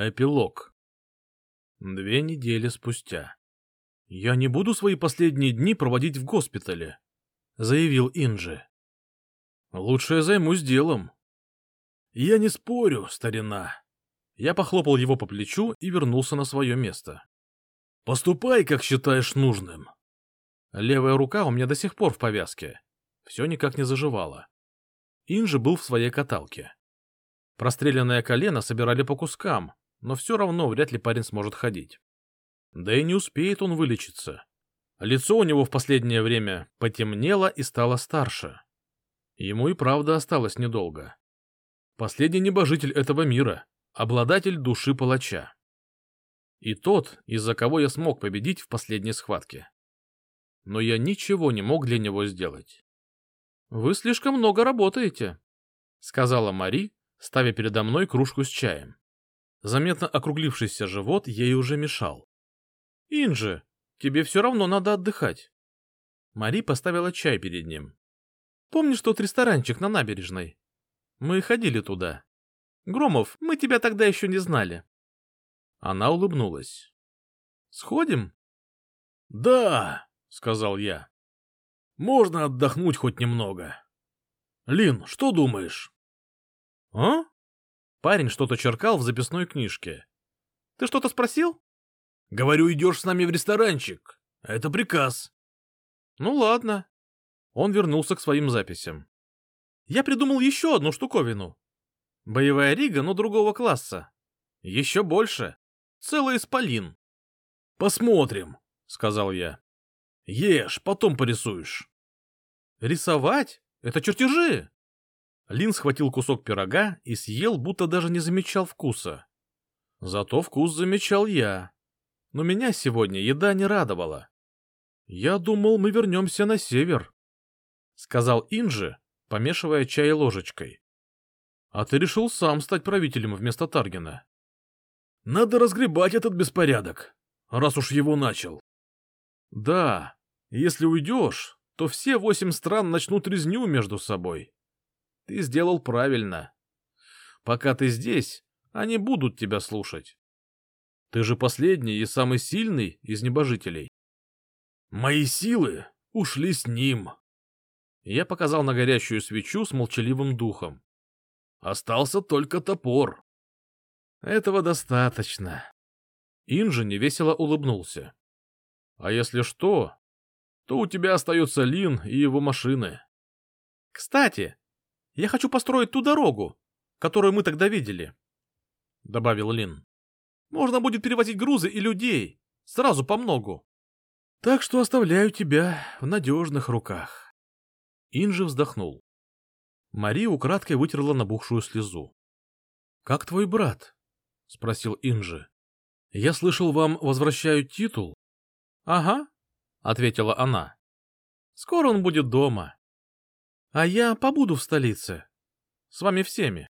Эпилог. Две недели спустя. «Я не буду свои последние дни проводить в госпитале», — заявил Инджи. «Лучше я займусь делом». «Я не спорю, старина». Я похлопал его по плечу и вернулся на свое место. «Поступай, как считаешь нужным». Левая рука у меня до сих пор в повязке. Все никак не заживало. Инжи был в своей каталке. Простреленное колено собирали по кускам, но все равно вряд ли парень сможет ходить. Да и не успеет он вылечиться. Лицо у него в последнее время потемнело и стало старше. Ему и правда осталось недолго. Последний небожитель этого мира, обладатель души палача. И тот, из-за кого я смог победить в последней схватке. Но я ничего не мог для него сделать. — Вы слишком много работаете, — сказала Мари, ставя передо мной кружку с чаем. Заметно округлившийся живот ей уже мешал. — Инжи, тебе все равно надо отдыхать. Мари поставила чай перед ним. — Помнишь тот ресторанчик на набережной? Мы ходили туда. Громов, мы тебя тогда еще не знали. Она улыбнулась. — Сходим? — Да, — сказал я. — Можно отдохнуть хоть немного. Лин, что думаешь? — А? Парень что-то черкал в записной книжке. — Ты что-то спросил? — Говорю, идешь с нами в ресторанчик. Это приказ. — Ну ладно. Он вернулся к своим записям. — Я придумал еще одну штуковину. Боевая рига, но другого класса. Еще больше. Целый исполин. — Посмотрим, — сказал я. — Ешь, потом порисуешь. — Рисовать? Это чертежи. Лин схватил кусок пирога и съел, будто даже не замечал вкуса. Зато вкус замечал я. Но меня сегодня еда не радовала. «Я думал, мы вернемся на север», — сказал Инжи, помешивая чай ложечкой. «А ты решил сам стать правителем вместо Таргина». «Надо разгребать этот беспорядок, раз уж его начал». «Да, если уйдешь, то все восемь стран начнут резню между собой. Ты сделал правильно. Пока ты здесь, они будут тебя слушать. Ты же последний и самый сильный из небожителей. Мои силы ушли с ним. Я показал на горящую свечу с молчаливым духом. Остался только топор. Этого достаточно. Инжи невесело улыбнулся. А если что, то у тебя остается Лин и его машины. Кстати, я хочу построить ту дорогу, которую мы тогда видели, — добавил Лин. Можно будет перевозить грузы и людей, сразу по многу. Так что оставляю тебя в надежных руках. Инжи вздохнул. Мари украдкой вытерла набухшую слезу. — Как твой брат? — спросил Инжи. — Я слышал, вам возвращают титул? — Ага, — ответила она. — Скоро он будет дома. А я побуду в столице. С вами всеми.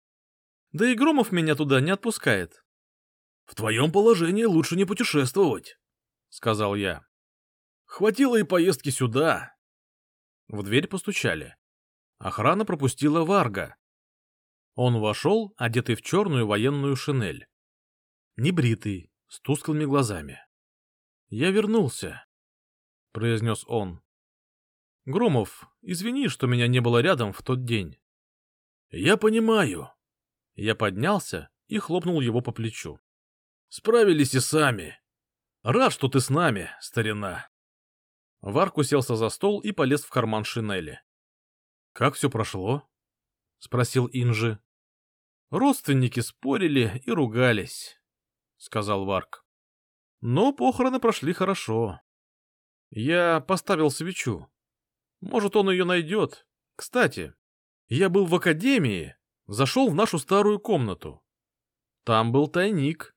Да и Громов меня туда не отпускает. — В твоем положении лучше не путешествовать, — сказал я. — Хватило и поездки сюда. В дверь постучали. Охрана пропустила Варга. Он вошел, одетый в черную военную шинель. Небритый, с тусклыми глазами. — Я вернулся, — произнес он. Громов, извини, что меня не было рядом в тот день. Я понимаю. Я поднялся и хлопнул его по плечу. Справились и сами. Рад, что ты с нами, старина. Варк уселся за стол и полез в карман шинели. Как все прошло? спросил Инжи. Родственники спорили и ругались, сказал Варк. Но похороны прошли хорошо. Я поставил свечу. Может, он ее найдет. Кстати, я был в академии, зашел в нашу старую комнату. Там был тайник.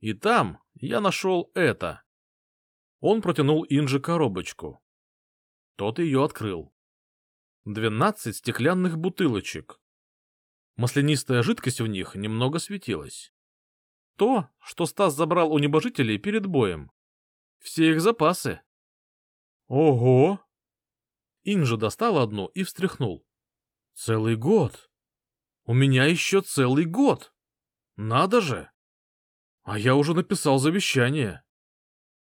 И там я нашел это. Он протянул Инже коробочку. Тот ее открыл. Двенадцать стеклянных бутылочек. Маслянистая жидкость в них немного светилась. То, что Стас забрал у небожителей перед боем. Все их запасы. Ого! Инжа достал одну и встряхнул. Целый год. У меня еще целый год. Надо же. А я уже написал завещание.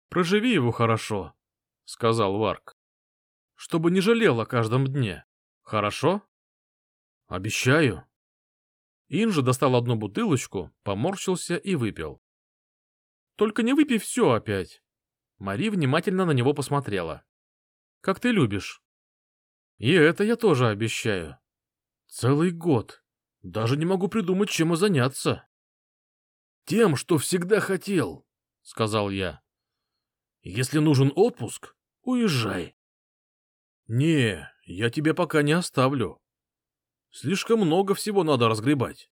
Проживи его хорошо, — сказал Варк. Чтобы не жалел о каждом дне. Хорошо? Обещаю. Инжи достал одну бутылочку, поморщился и выпил. Только не выпей все опять. Мари внимательно на него посмотрела. Как ты любишь. И это я тоже обещаю. Целый год. Даже не могу придумать, чем и заняться. Тем, что всегда хотел, — сказал я. Если нужен отпуск, уезжай. Не, я тебя пока не оставлю. Слишком много всего надо разгребать.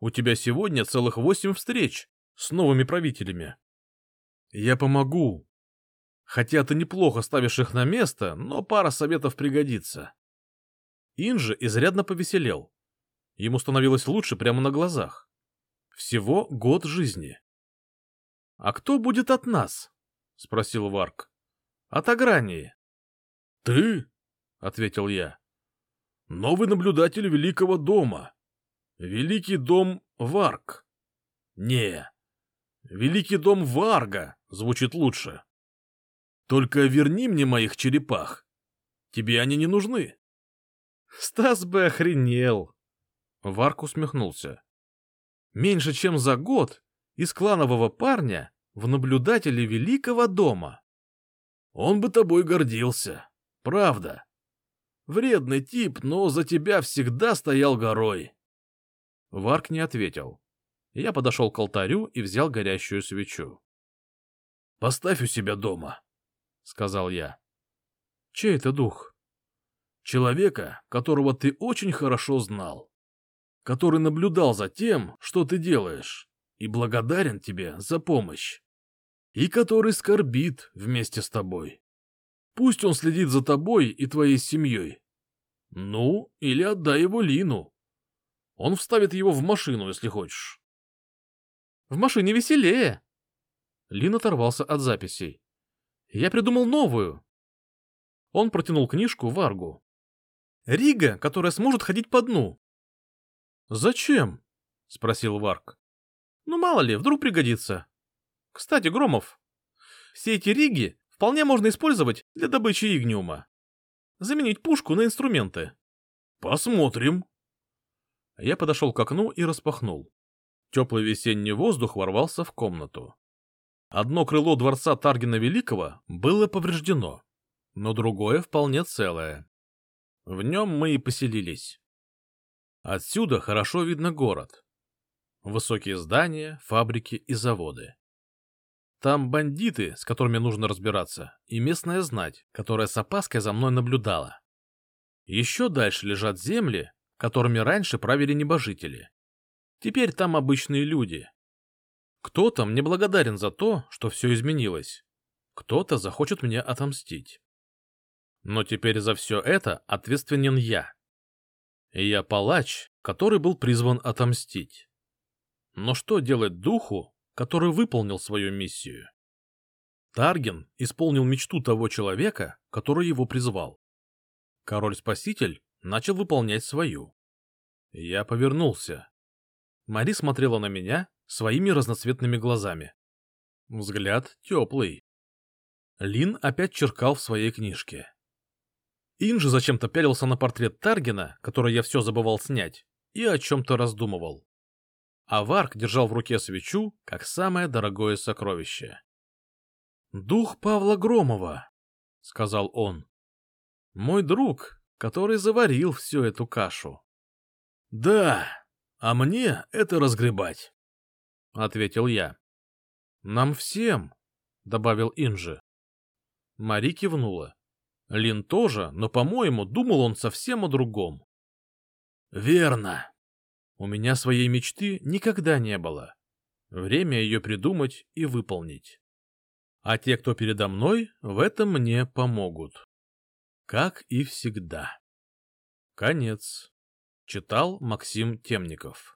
У тебя сегодня целых восемь встреч с новыми правителями. Я помогу. Хотя ты неплохо ставишь их на место, но пара советов пригодится. Инжи изрядно повеселел. Ему становилось лучше прямо на глазах. Всего год жизни. — А кто будет от нас? — спросил Варк. — От Агрании. — Ты? — ответил я. — Новый наблюдатель Великого дома. Великий дом Варк. Не, Великий дом Варга звучит лучше. Только верни мне моих черепах. Тебе они не нужны. Стас бы охренел. Варк усмехнулся. Меньше чем за год из кланового парня в наблюдателе Великого дома. Он бы тобой гордился. Правда. Вредный тип, но за тебя всегда стоял горой. Варк не ответил. Я подошел к алтарю и взял горящую свечу. — Поставь у себя дома, — сказал я. — Чей это дух? — Человека, которого ты очень хорошо знал, который наблюдал за тем, что ты делаешь, и благодарен тебе за помощь, и который скорбит вместе с тобой. Пусть он следит за тобой и твоей семьей. Ну, или отдай его Лину. Он вставит его в машину, если хочешь. В машине веселее. Лин оторвался от записей. Я придумал новую. Он протянул книжку Варгу. Рига, которая сможет ходить по дну. Зачем? спросил Варг. Ну мало ли, вдруг пригодится. Кстати, Громов, все эти риги вполне можно использовать для добычи игниума. Заменить пушку на инструменты. Посмотрим. Я подошел к окну и распахнул. Теплый весенний воздух ворвался в комнату. Одно крыло дворца Таргина Великого было повреждено, но другое вполне целое. В нем мы и поселились. Отсюда хорошо видно город. Высокие здания, фабрики и заводы. Там бандиты, с которыми нужно разбираться, и местная знать, которая с опаской за мной наблюдала. Еще дальше лежат земли, которыми раньше правили небожители. Теперь там обычные люди. Кто-то мне благодарен за то, что все изменилось. Кто-то захочет мне отомстить. Но теперь за все это ответственен я. И я палач, который был призван отомстить. Но что делать духу, который выполнил свою миссию? Тарген исполнил мечту того человека, который его призвал. Король-спаситель начал выполнять свою. Я повернулся. Мари смотрела на меня своими разноцветными глазами. Взгляд теплый. Лин опять черкал в своей книжке. Инжи зачем-то пялился на портрет Таргена, который я все забывал снять, и о чем-то раздумывал. А Варк держал в руке свечу, как самое дорогое сокровище. «Дух Павла Громова», — сказал он. «Мой друг, который заварил всю эту кашу». «Да», а мне это разгребать, — ответил я. — Нам всем, — добавил Инжи. Мари кивнула. Лин тоже, но, по-моему, думал он совсем о другом. — Верно. У меня своей мечты никогда не было. Время ее придумать и выполнить. А те, кто передо мной, в этом мне помогут. Как и всегда. Конец. Читал Максим Темников